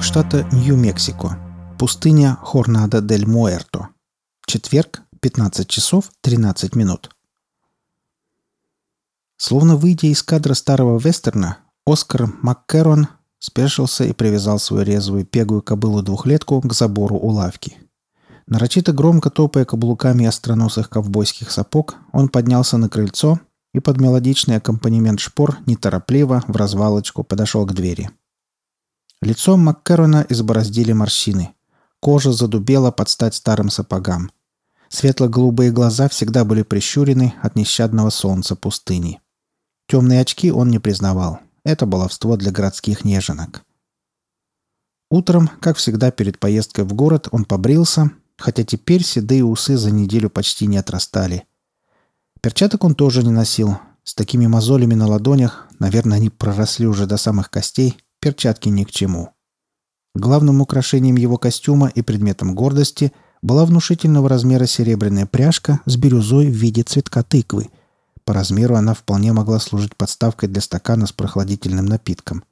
Юг штата Нью-Мексико. Пустыня Хорнадо-дель-Муэрто. Четверг, 15 часов 13 минут. Словно выйдя из кадра старого вестерна, Оскар Маккерон спешился и привязал свою резвую пегую кобылу-двухлетку к забору у лавки. Нарочито громко топая каблуками остроносых ковбойских сапог, он поднялся на крыльцо и под мелодичный аккомпанемент шпор неторопливо в развалочку подошел к двери. Лицо Маккерона избороздили морщины. Кожа задубела под стать старым сапогам. Светло-голубые глаза всегда были прищурены от нещадного солнца пустыни. Темные очки он не признавал. Это баловство для городских неженок. Утром, как всегда перед поездкой в город, он побрился, хотя теперь седые усы за неделю почти не отрастали. Перчаток он тоже не носил. С такими мозолями на ладонях, наверное, они проросли уже до самых костей, перчатки ни к чему. Главным украшением его костюма и предметом гордости была внушительного размера серебряная пряжка с бирюзой в виде цветка тыквы – по размеру она вполне могла служить подставкой для стакана с прохладительным напитком.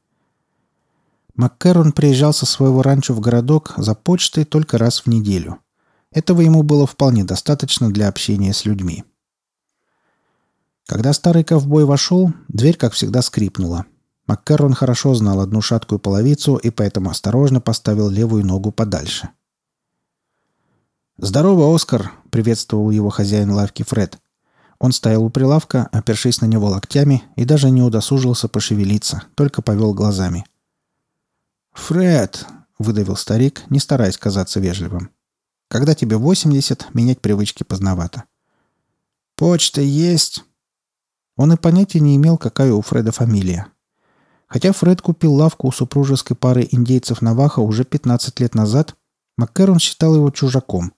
Маккерон приезжал со своего ранчо в городок за почтой только раз в неделю. Этого ему было вполне достаточно для общения с людьми. Когда старый ковбой вошел, дверь, как всегда, скрипнула. Маккерон хорошо знал одну шаткую половицу и поэтому осторожно поставил левую ногу подальше. «Здорово, Оскар!» — приветствовал его хозяин лавки Фред. Он стоял у прилавка, опершись на него локтями, и даже не удосужился пошевелиться, только повел глазами. «Фред!» — выдавил старик, не стараясь казаться вежливым. «Когда тебе 80, менять привычки поздновато». «Почта есть!» Он и понятия не имел, какая у Фреда фамилия. Хотя Фред купил лавку у супружеской пары индейцев Наваха уже 15 лет назад, Маккерон считал его чужаком.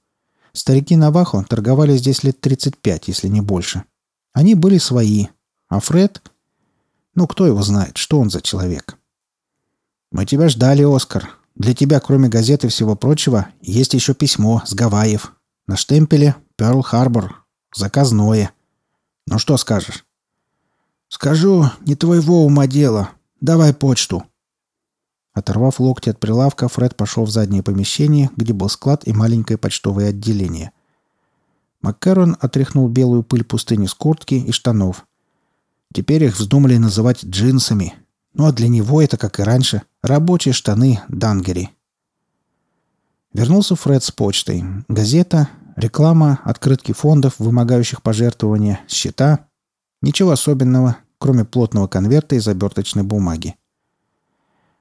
Старики Навахо торговали здесь лет 35, если не больше. Они были свои. А Фред... Ну, кто его знает, что он за человек? «Мы тебя ждали, Оскар. Для тебя, кроме газеты и всего прочего, есть еще письмо с Гавайев. На штемпеле «Перл-Харбор». Заказное. Ну что скажешь?» «Скажу, не твоего ума дело. Давай почту», Оторвав локти от прилавка, Фред пошел в заднее помещение, где был склад и маленькое почтовое отделение. Маккарон отряхнул белую пыль пустыни с куртки и штанов. Теперь их вздумали называть джинсами. Ну а для него это, как и раньше, рабочие штаны Дангери. Вернулся Фред с почтой. Газета, реклама, открытки фондов, вымогающих пожертвования, счета. Ничего особенного, кроме плотного конверта из оберточной бумаги.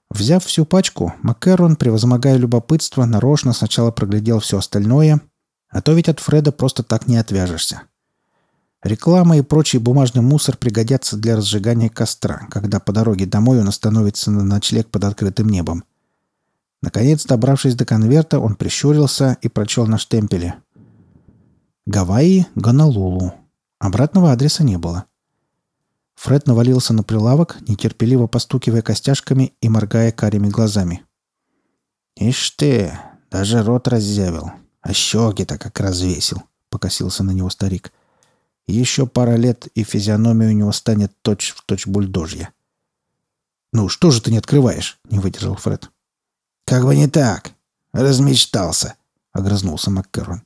Взяв всю пачку, Маккерон, превозмогая любопытство, нарочно сначала проглядел все остальное, а то ведь от Фреда просто так не отвяжешься. Реклама и прочий бумажный мусор пригодятся для разжигания костра, когда по дороге домой он остановится на ночлег под открытым небом. Наконец, добравшись до конверта, он прищурился и прочел на штемпеле. «Гавайи, Гонолулу». Обратного адреса не было. Фред навалился на прилавок, нетерпеливо постукивая костяшками и моргая карими глазами. «Ишь ты, даже рот разъявил, а щеки-то как развесил», — покосился на него старик. «Еще пара лет, и физиономия у него станет точь-в-точь точь бульдожья». «Ну, что же ты не открываешь?» — не выдержал Фред. «Как бы не так. Размечтался», — огрызнулся Маккерон.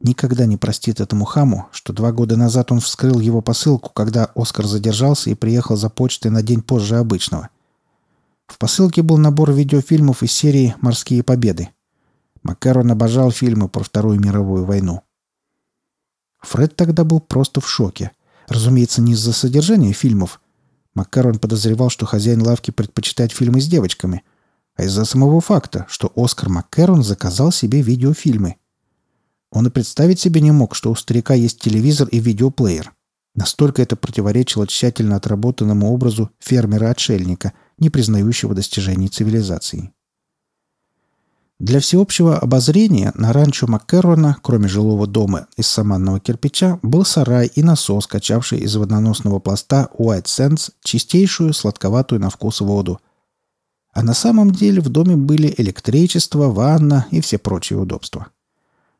Никогда не простит этому хаму, что два года назад он вскрыл его посылку, когда Оскар задержался и приехал за почтой на день позже обычного. В посылке был набор видеофильмов из серии «Морские победы». Макарон обожал фильмы про Вторую мировую войну. Фред тогда был просто в шоке. Разумеется, не из-за содержания фильмов. Макарон подозревал, что хозяин лавки предпочитает фильмы с девочками, а из-за самого факта, что Оскар Маккерон заказал себе видеофильмы – он и представить себе не мог, что у старика есть телевизор и видеоплеер. Настолько это противоречило тщательно отработанному образу фермера-отшельника, не признающего достижений цивилизации. Для всеобщего обозрения на ранчо Маккерона, кроме жилого дома из саманного кирпича, был сарай и насос, качавший из водоносного пласта White Sands чистейшую, сладковатую на вкус воду. А на самом деле в доме были электричество, ванна и все прочие удобства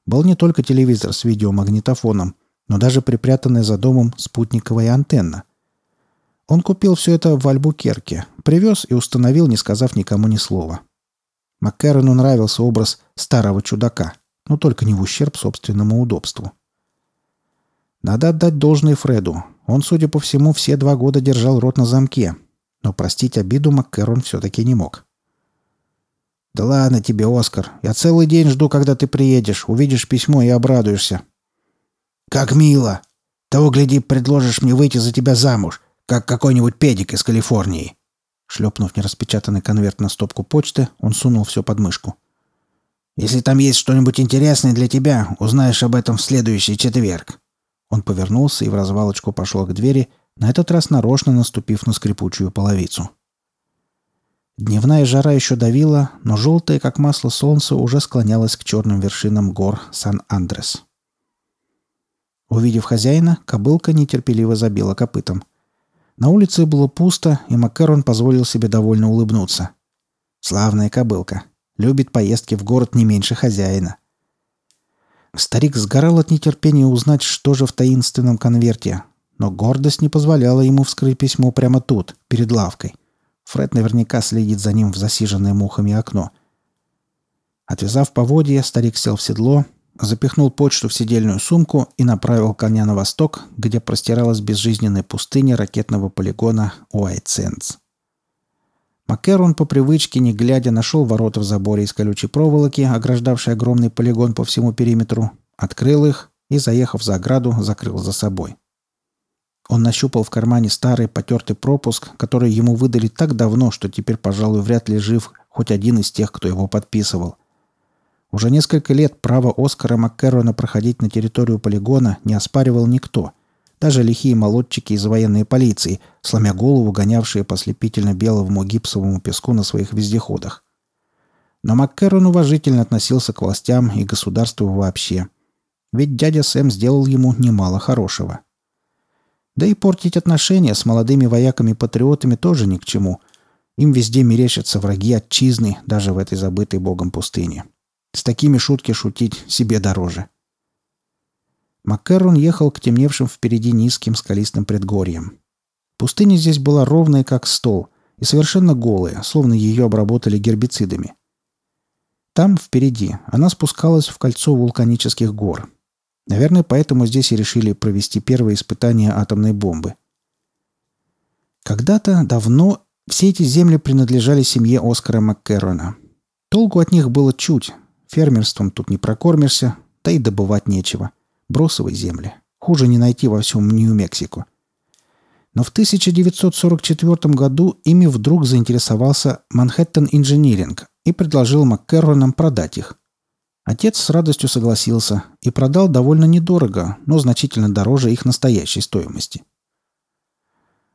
был не только телевизор с видеомагнитофоном, но даже припрятанная за домом спутниковая антенна. Он купил все это в Альбукерке, привез и установил, не сказав никому ни слова. Маккарону нравился образ старого чудака, но только не в ущерб собственному удобству. Надо отдать должное Фреду. Он, судя по всему, все два года держал рот на замке. Но простить обиду Маккерон все-таки не мог. «Да ладно тебе, Оскар. Я целый день жду, когда ты приедешь. Увидишь письмо и обрадуешься». «Как мило! Того, гляди, предложишь мне выйти за тебя замуж, как какой-нибудь педик из Калифорнии». Шлепнув нераспечатанный конверт на стопку почты, он сунул все под мышку. «Если там есть что-нибудь интересное для тебя, узнаешь об этом в следующий четверг». Он повернулся и в развалочку пошел к двери, на этот раз нарочно наступив на скрипучую половицу. Дневная жара еще давила, но желтое, как масло солнце, уже склонялось к черным вершинам гор Сан-Андрес. Увидев хозяина, кобылка нетерпеливо забила копытом. На улице было пусто, и Маккарон позволил себе довольно улыбнуться. Славная кобылка. Любит поездки в город не меньше хозяина. Старик сгорал от нетерпения узнать, что же в таинственном конверте, но гордость не позволяла ему вскрыть письмо прямо тут, перед лавкой. Фред наверняка следит за ним в засиженное мухами окно. Отвязав поводья, старик сел в седло, запихнул почту в сидельную сумку и направил коня на восток, где простиралась безжизненная пустыня ракетного полигона Уайтсендс. Маккерон по привычке, не глядя, нашел ворота в заборе из колючей проволоки, ограждавший огромный полигон по всему периметру, открыл их и, заехав за ограду, закрыл за собой. Он нащупал в кармане старый потертый пропуск, который ему выдали так давно, что теперь, пожалуй, вряд ли жив хоть один из тех, кто его подписывал. Уже несколько лет право Оскара Маккерона проходить на территорию полигона не оспаривал никто. Даже лихие молодчики из военной полиции, сломя голову, гонявшие по слепительно-белому гипсовому песку на своих вездеходах. Но Маккерон уважительно относился к властям и государству вообще. Ведь дядя Сэм сделал ему немало хорошего. Да и портить отношения с молодыми вояками-патриотами тоже ни к чему. Им везде мерещатся враги отчизны, даже в этой забытой богом пустыне. С такими шутки шутить себе дороже. Маккерон ехал к темневшим впереди низким скалистым предгорьям. Пустыня здесь была ровная, как стол, и совершенно голая, словно ее обработали гербицидами. Там, впереди, она спускалась в кольцо вулканических гор. Наверное, поэтому здесь и решили провести первое испытание атомной бомбы. Когда-то, давно, все эти земли принадлежали семье Оскара Маккерона. Толку от них было чуть. Фермерством тут не прокормишься, да и добывать нечего. Бросовые земли. Хуже не найти во всем Нью-Мексико. Но в 1944 году ими вдруг заинтересовался Манхэттен Инжиниринг и предложил Маккерронам продать их. Отец с радостью согласился и продал довольно недорого, но значительно дороже их настоящей стоимости.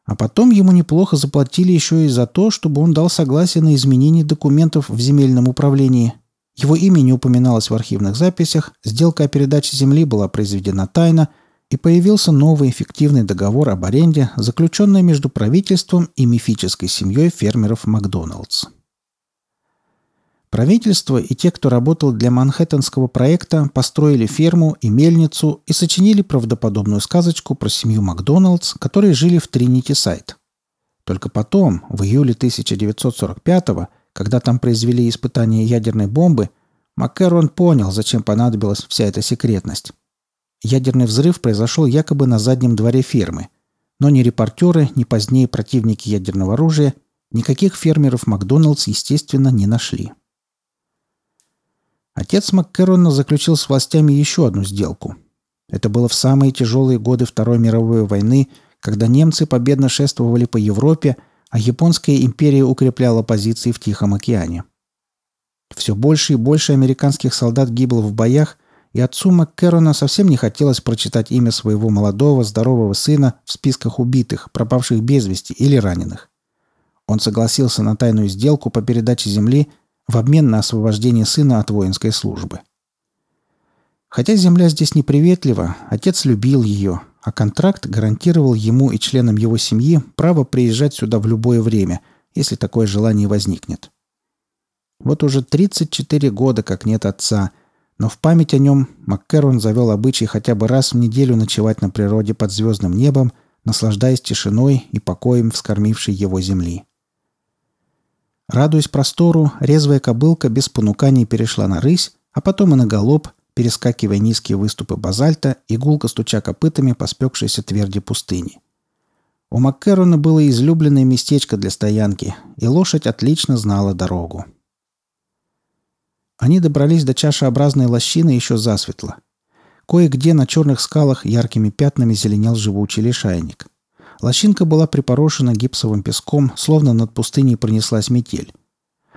А потом ему неплохо заплатили еще и за то, чтобы он дал согласие на изменение документов в земельном управлении. Его имя не упоминалось в архивных записях, сделка о передаче земли была произведена тайно, и появился новый эффективный договор об аренде, заключенный между правительством и мифической семьей фермеров Макдоналдс. Правительство и те, кто работал для Манхэттенского проекта, построили ферму и мельницу и сочинили правдоподобную сказочку про семью Макдоналдс, которые жили в Тринити-Сайт. Только потом, в июле 1945-го, когда там произвели испытание ядерной бомбы, Маккерон понял, зачем понадобилась вся эта секретность. Ядерный взрыв произошел якобы на заднем дворе фермы. Но ни репортеры, ни позднее противники ядерного оружия никаких фермеров Макдоналдс, естественно, не нашли. Отец Маккерона заключил с властями еще одну сделку. Это было в самые тяжелые годы Второй мировой войны, когда немцы победно шествовали по Европе, а японская империя укрепляла позиции в Тихом океане. Все больше и больше американских солдат гибло в боях, и отцу Маккерона совсем не хотелось прочитать имя своего молодого, здорового сына в списках убитых, пропавших без вести или раненых. Он согласился на тайную сделку по передаче земли – в обмен на освобождение сына от воинской службы. Хотя земля здесь неприветлива, отец любил ее, а контракт гарантировал ему и членам его семьи право приезжать сюда в любое время, если такое желание возникнет. Вот уже 34 года как нет отца, но в память о нем Маккерон завел обычай хотя бы раз в неделю ночевать на природе под звездным небом, наслаждаясь тишиной и покоем вскормившей его земли. Радуясь простору, резвая кобылка без понуканий перешла на рысь, а потом и на галоп, перескакивая низкие выступы базальта и стуча копытами по спекшейся тверди пустыни. У Маккерона было излюбленное местечко для стоянки, и лошадь отлично знала дорогу. Они добрались до чашеобразной лощины еще засветло. Кое-где на черных скалах яркими пятнами зеленел живучий лишайник. Лощинка была припорошена гипсовым песком, словно над пустыней пронеслась метель.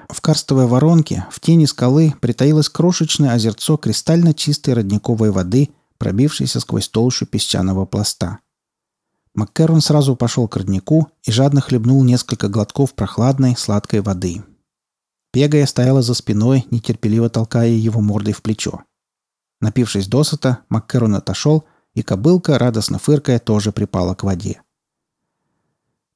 В карстовой воронке, в тени скалы, притаилось крошечное озерцо кристально чистой родниковой воды, пробившейся сквозь толщу песчаного пласта. Маккерон сразу пошел к роднику и жадно хлебнул несколько глотков прохладной, сладкой воды. Пегая стояла за спиной, нетерпеливо толкая его мордой в плечо. Напившись досыта, Маккерон отошел, и кобылка, радостно фыркая, тоже припала к воде.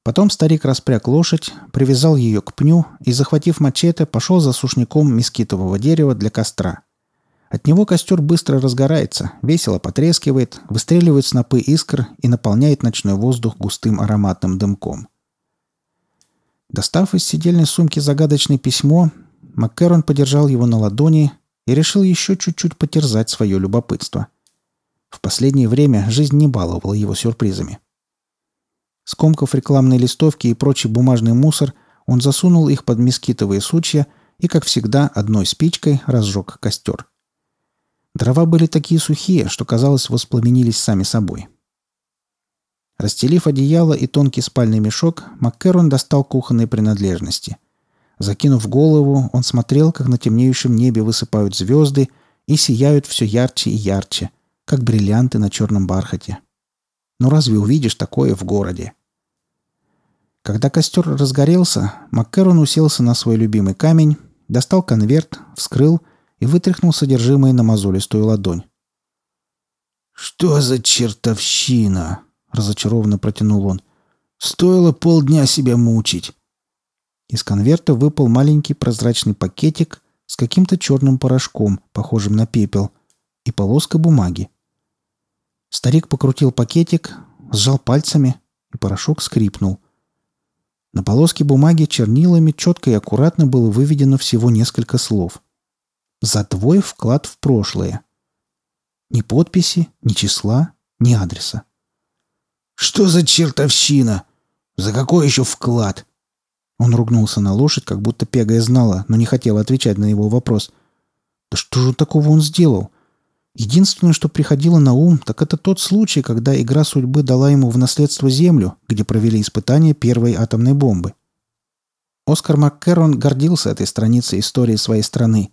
Потом старик распряг лошадь, привязал ее к пню и, захватив мачете, пошел за сушняком мескитового дерева для костра – от него костер быстро разгорается, весело потрескивает, выстреливает снопы искр и наполняет ночной воздух густым ароматным дымком. Достав из сидельной сумки загадочное письмо, Маккерон подержал его на ладони и решил еще чуть-чуть потерзать свое любопытство. В последнее время жизнь не баловала его сюрпризами. Скомкав рекламные листовки и прочий бумажный мусор, он засунул их под мескитовые сучья и, как всегда, одной спичкой разжег костер. Дрова были такие сухие, что, казалось, воспламенились сами собой. Расстелив одеяло и тонкий спальный мешок, Маккерон достал кухонные принадлежности. Закинув голову, он смотрел, как на темнеющем небе высыпают звезды и сияют все ярче и ярче, как бриллианты на черном бархате. Но разве увидишь такое в городе? Когда костер разгорелся, Маккерон уселся на свой любимый камень, достал конверт, вскрыл и вытряхнул содержимое на мозолистую ладонь. «Что за чертовщина?» — разочарованно протянул он. «Стоило полдня себя мучить». Из конверта выпал маленький прозрачный пакетик с каким-то черным порошком, похожим на пепел, и полоска бумаги. Старик покрутил пакетик, сжал пальцами, и порошок скрипнул. На полоске бумаги чернилами четко и аккуратно было выведено всего несколько слов. За твой вклад в прошлое. Ни подписи, ни числа, ни адреса. «Что за чертовщина? За какой еще вклад?» Он ругнулся на лошадь, как будто Пегая знала, но не хотела отвечать на его вопрос. «Да что же такого он сделал?» Единственное, что приходило на ум, так это тот случай, когда игра судьбы дала ему в наследство Землю, где провели испытания первой атомной бомбы. Оскар Маккерон гордился этой страницей истории своей страны.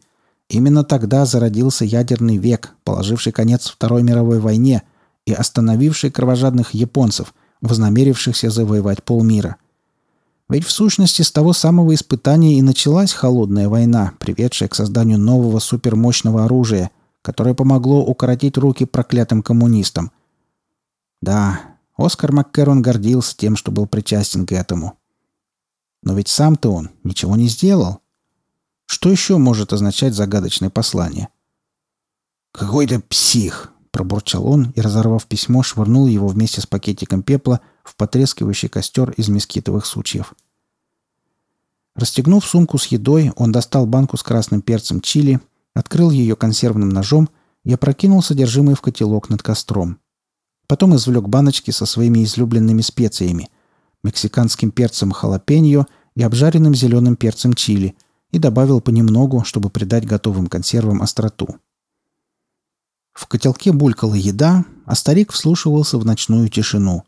Именно тогда зародился ядерный век, положивший конец Второй мировой войне и остановивший кровожадных японцев, вознамерившихся завоевать полмира. Ведь в сущности с того самого испытания и началась холодная война, приведшая к созданию нового супермощного оружия, которое помогло укоротить руки проклятым коммунистам. Да, Оскар Маккерон гордился тем, что был причастен к этому. Но ведь сам-то он ничего не сделал. Что еще может означать загадочное послание? «Какой-то псих!» – пробурчал он и, разорвав письмо, швырнул его вместе с пакетиком пепла в потрескивающий костер из мескитовых сучьев. Расстегнув сумку с едой, он достал банку с красным перцем чили, открыл ее консервным ножом и опрокинул содержимое в котелок над костром. Потом извлек баночки со своими излюбленными специями – мексиканским перцем халапеньо и обжаренным зеленым перцем чили – и добавил понемногу, чтобы придать готовым консервам остроту. В котелке булькала еда, а старик вслушивался в ночную тишину.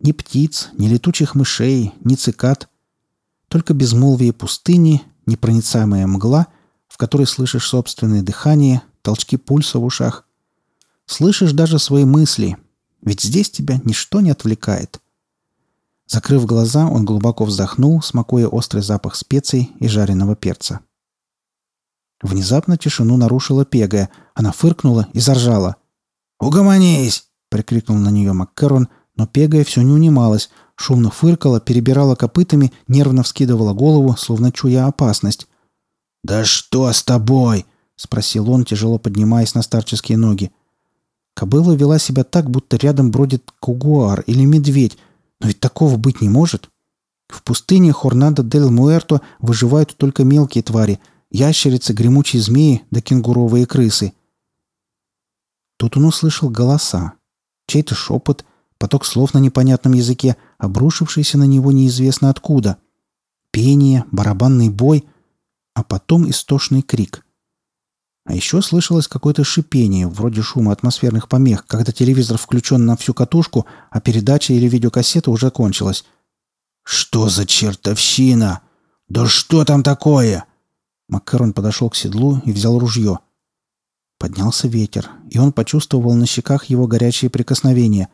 Ни птиц, ни летучих мышей, ни цикад. Только безмолвие пустыни, непроницаемая мгла, которой слышишь собственное дыхание, толчки пульса в ушах. Слышишь даже свои мысли, ведь здесь тебя ничто не отвлекает — Закрыв глаза, он глубоко вздохнул, смакуя острый запах специй и жареного перца. Внезапно тишину нарушила Пегая. Она фыркнула и заржала. «Угомонись!» — прикрикнул на нее Маккерон, но Пегая все не унималась, шумно фыркала, перебирала копытами, нервно вскидывала голову, словно чуя опасность. «Да что с тобой?» — спросил он, тяжело поднимаясь на старческие ноги. Кобыла вела себя так, будто рядом бродит кугуар или медведь, но ведь такого быть не может. В пустыне Хорнадо дель Муэрто выживают только мелкие твари – ящерицы, гремучие змеи да кенгуровые крысы. Тут он услышал голоса. Чей-то шепот, поток слов на непонятном языке, обрушившийся на него неизвестно откуда. Пение, барабанный бой, а потом истошный крик. А еще слышалось какое-то шипение, вроде шума атмосферных помех, когда телевизор включен на всю катушку, а передача или видеокассета уже кончилась. «Что за чертовщина? Да что там такое?» Маккарон подошел к седлу и взял ружье. Поднялся ветер, и он почувствовал на щеках его горячие прикосновения.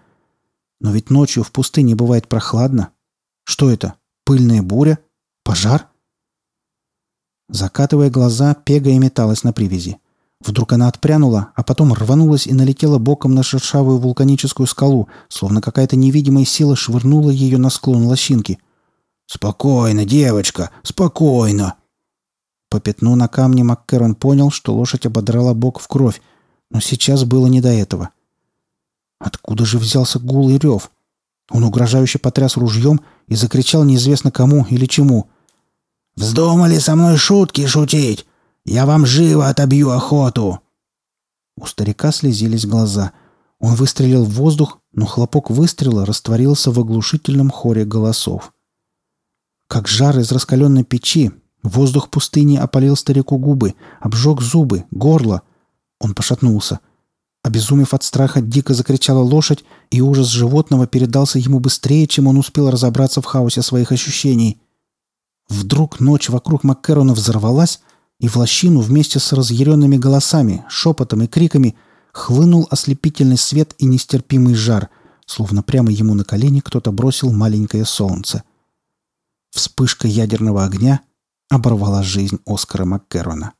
Но ведь ночью в пустыне бывает прохладно. Что это? Пыльная буря? Пожар? Закатывая глаза, Пега металась на привязи. Вдруг она отпрянула, а потом рванулась и налетела боком на шершавую вулканическую скалу, словно какая-то невидимая сила швырнула ее на склон лощинки. «Спокойно, девочка, спокойно!» По пятну на камне Маккерон понял, что лошадь ободрала бок в кровь, но сейчас было не до этого. Откуда же взялся гул и рев? Он угрожающе потряс ружьем и закричал неизвестно кому или чему. «Вздумали со мной шутки шутить! Я вам живо отобью охоту!» У старика слезились глаза. Он выстрелил в воздух, но хлопок выстрела растворился в оглушительном хоре голосов. Как жар из раскаленной печи, воздух пустыни опалил старику губы, обжег зубы, горло. Он пошатнулся. Обезумев от страха, дико закричала лошадь, и ужас животного передался ему быстрее, чем он успел разобраться в хаосе своих ощущений. Вдруг ночь вокруг Маккерона взорвалась, и в лощину вместе с разъяренными голосами, шепотом и криками хлынул ослепительный свет и нестерпимый жар, словно прямо ему на колени кто-то бросил маленькое солнце. Вспышка ядерного огня оборвала жизнь Оскара Маккерона.